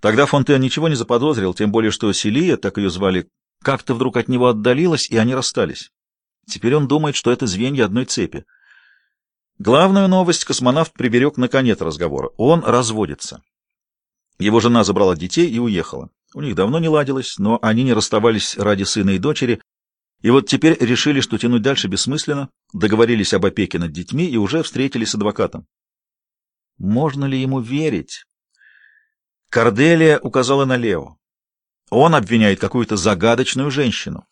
Тогда Фонтен ничего не заподозрил, тем более что Селия, так ее звали, как-то вдруг от него отдалилась, и они расстались. Теперь он думает, что это звенья одной цепи. Главную новость космонавт приберег на конец разговора. Он разводится. Его жена забрала детей и уехала. У них давно не ладилось, но они не расставались ради сына и дочери, и вот теперь решили, что тянуть дальше бессмысленно, договорились об опеке над детьми и уже встретились с адвокатом. Можно ли ему верить? Корделия указала на Лео. Он обвиняет какую-то загадочную женщину.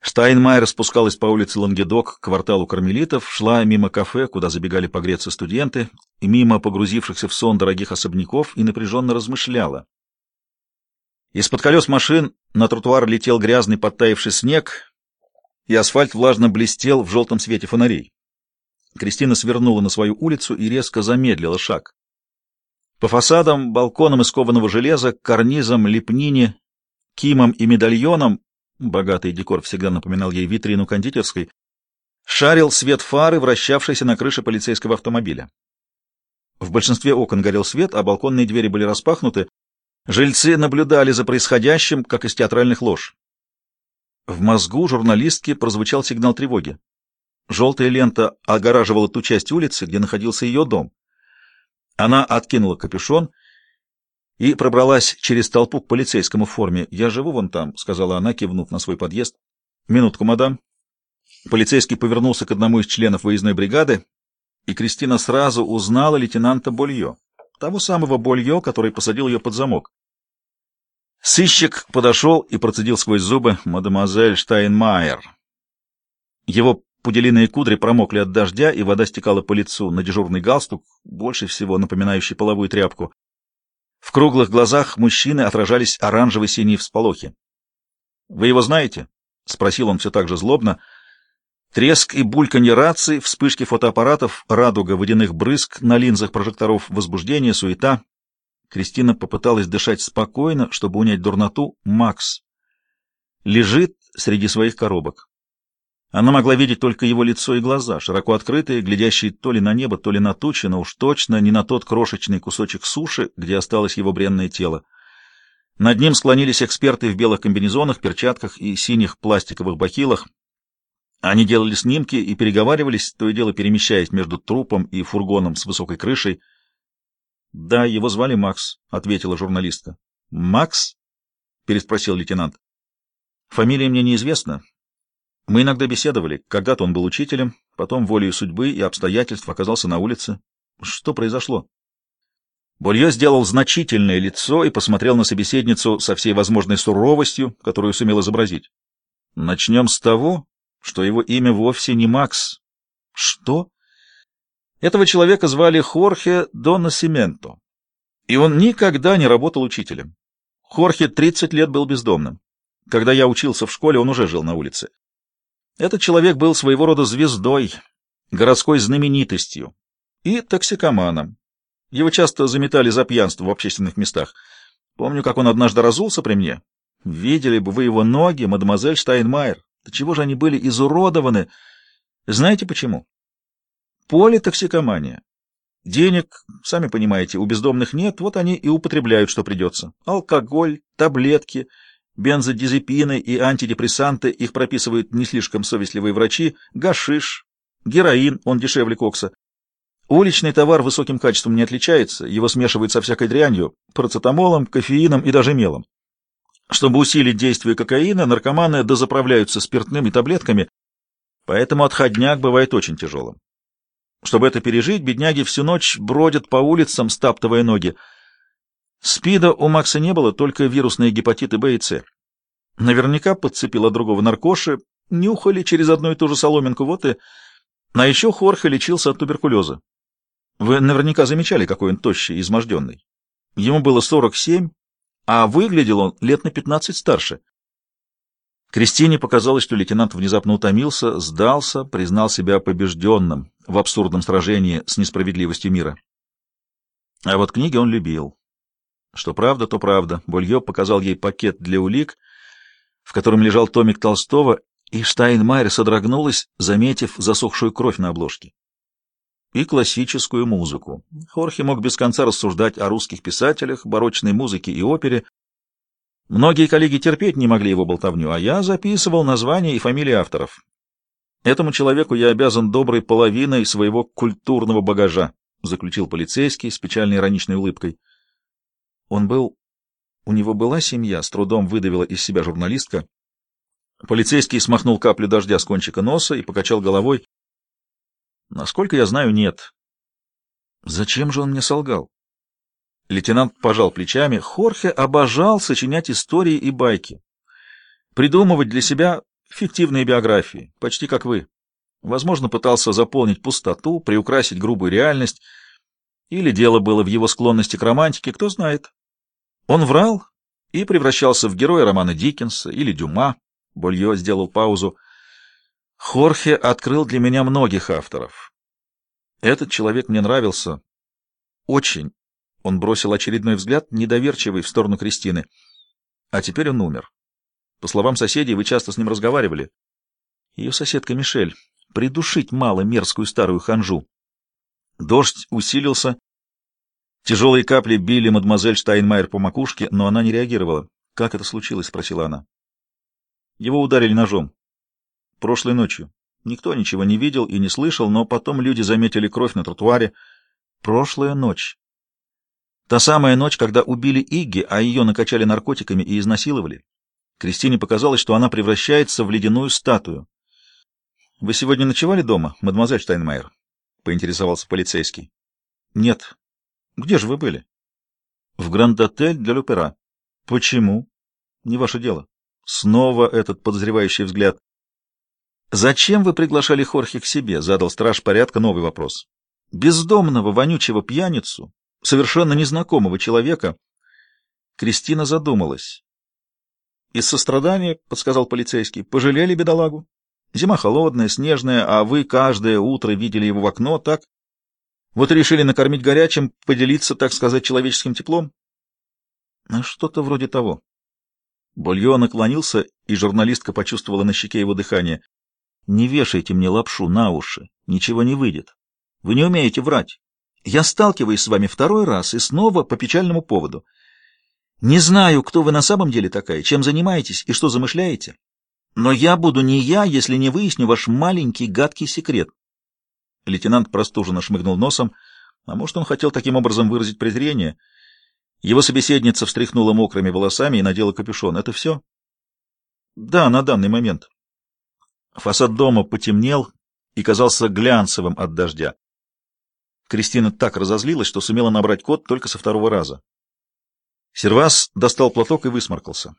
Штайнмайер спускалась по улице Лангедок к кварталу кармелитов, шла мимо кафе, куда забегали погреться студенты, и мимо погрузившихся в сон дорогих особняков, и напряженно размышляла. Из-под колес машин на тротуар летел грязный подтаявший снег, и асфальт влажно блестел в желтом свете фонарей. Кристина свернула на свою улицу и резко замедлила шаг. По фасадам, балконам из кованого железа, карнизам, лепнине, кимам и медальонам богатый декор всегда напоминал ей витрину кондитерской, шарил свет фары, вращавшийся на крыше полицейского автомобиля. В большинстве окон горел свет, а балконные двери были распахнуты. Жильцы наблюдали за происходящим, как из театральных лож. В мозгу журналистки прозвучал сигнал тревоги. Желтая лента огораживала ту часть улицы, где находился ее дом. Она откинула капюшон и пробралась через толпу к полицейскому в форме. «Я живу вон там», — сказала она, кивнув на свой подъезд. «Минутку, мадам». Полицейский повернулся к одному из членов выездной бригады, и Кристина сразу узнала лейтенанта Болье, того самого Болье, который посадил ее под замок. Сыщик подошел и процедил сквозь зубы мадемуазель Штайнмайер. Его пуделиные кудри промокли от дождя, и вода стекала по лицу на дежурный галстук, больше всего напоминающий половую тряпку. В круглых глазах мужчины отражались оранжево-синие всполохи. — Вы его знаете? — спросил он все так же злобно. Треск и бульканье рации, вспышки фотоаппаратов, радуга водяных брызг на линзах прожекторов, возбуждение, суета. Кристина попыталась дышать спокойно, чтобы унять дурноту. Макс лежит среди своих коробок. Она могла видеть только его лицо и глаза, широко открытые, глядящие то ли на небо, то ли на тучи, но уж точно не на тот крошечный кусочек суши, где осталось его бренное тело. Над ним склонились эксперты в белых комбинезонах, перчатках и синих пластиковых бахилах. Они делали снимки и переговаривались, то и дело перемещаясь между трупом и фургоном с высокой крышей. — Да, его звали Макс, — ответила журналистка. — Макс? — переспросил лейтенант. — Фамилия мне неизвестна, мы иногда беседовали. Когда-то он был учителем, потом волею судьбы и обстоятельств оказался на улице. Что произошло? Болье сделал значительное лицо и посмотрел на собеседницу со всей возможной суровостью, которую сумел изобразить. Начнем с того, что его имя вовсе не Макс. Что? Этого человека звали Хорхе Дона Сименто, и он никогда не работал учителем. Хорхе 30 лет был бездомным. Когда я учился в школе, он уже жил на улице. Этот человек был своего рода звездой, городской знаменитостью и токсикоманом. Его часто заметали за пьянство в общественных местах. Помню, как он однажды разулся при мне. Видели бы вы его ноги, мадемуазель Штайнмайер. Да чего же они были изуродованы? Знаете почему? Политоксикомания. Денег, сами понимаете, у бездомных нет, вот они и употребляют, что придется. Алкоголь, таблетки — бензодизепины и антидепрессанты, их прописывают не слишком совестливые врачи, гашиш, героин, он дешевле кокса. Уличный товар высоким качеством не отличается, его смешивают со всякой дрянью, процетамолом, кофеином и даже мелом. Чтобы усилить действие кокаина, наркоманы дозаправляются спиртным и таблетками, поэтому отходняк бывает очень тяжелым. Чтобы это пережить, бедняги всю ночь бродят по улицам, стаптывая ноги, СПИДа у Макса не было, только вирусные гепатиты Б и С. Наверняка подцепила другого наркоши, нюхали через одну и ту же соломинку, вот и... А еще Хорхе лечился от туберкулеза. Вы наверняка замечали, какой он тощий, изможденный. Ему было 47, а выглядел он лет на 15 старше. Кристине показалось, что лейтенант внезапно утомился, сдался, признал себя побежденным в абсурдном сражении с несправедливостью мира. А вот книги он любил. Что правда, то правда. Болье показал ей пакет для улик, в котором лежал томик Толстого, и Штайнмайер содрогнулась, заметив засохшую кровь на обложке. и классическую музыку. Хорхе мог без конца рассуждать о русских писателях, барочной музыке и опере. Многие коллеги терпеть не могли его болтовню, а я записывал названия и фамилии авторов. Этому человеку я обязан доброй половиной своего культурного багажа, заключил полицейский с печальной ироничной улыбкой. Он был... У него была семья, с трудом выдавила из себя журналистка. Полицейский смахнул каплю дождя с кончика носа и покачал головой. Насколько я знаю, нет. Зачем же он мне солгал? Лейтенант пожал плечами. Хорхе обожал сочинять истории и байки. Придумывать для себя фиктивные биографии, почти как вы. Возможно, пытался заполнить пустоту, приукрасить грубую реальность, или дело было в его склонности к романтике, кто знает. Он врал и превращался в героя романа Диккенса или Дюма. Болье сделал паузу. Хорхе открыл для меня многих авторов. Этот человек мне нравился. Очень. Он бросил очередной взгляд, недоверчивый, в сторону Кристины. А теперь он умер. По словам соседей, вы часто с ним разговаривали. Ее соседка Мишель. Придушить мало мерзкую старую ханжу. Дождь усилился. Тяжелые капли били мадемуазель Штайнмайер по макушке, но она не реагировала. «Как это случилось?» — спросила она. Его ударили ножом. Прошлой ночью. Никто ничего не видел и не слышал, но потом люди заметили кровь на тротуаре. Прошлая ночь. Та самая ночь, когда убили Игги, а ее накачали наркотиками и изнасиловали. Кристине показалось, что она превращается в ледяную статую. — Вы сегодня ночевали дома, мадемуазель Штайнмайер? — поинтересовался полицейский. — Нет. — Где же вы были? — В Гранд-отель для Люпера. — Почему? — Не ваше дело. Снова этот подозревающий взгляд. «Зачем вы приглашали Хорхе к себе?» — задал страж порядка новый вопрос. «Бездомного, вонючего пьяницу, совершенно незнакомого человека». Кристина задумалась. «Из сострадания, — подсказал полицейский, — пожалели бедолагу. Зима холодная, снежная, а вы каждое утро видели его в окно, так? Вот решили накормить горячим, поделиться, так сказать, человеческим теплом?» «Что-то вроде того», Болье наклонился, и журналистка почувствовала на щеке его дыхание. «Не вешайте мне лапшу на уши, ничего не выйдет. Вы не умеете врать. Я сталкиваюсь с вами второй раз и снова по печальному поводу. Не знаю, кто вы на самом деле такая, чем занимаетесь и что замышляете, но я буду не я, если не выясню ваш маленький гадкий секрет». Лейтенант простуженно шмыгнул носом, а может, он хотел таким образом выразить презрение — его собеседница встряхнула мокрыми волосами и надела капюшон. Это все? Да, на данный момент. Фасад дома потемнел и казался глянцевым от дождя. Кристина так разозлилась, что сумела набрать код только со второго раза. Сервас достал платок и высморкался.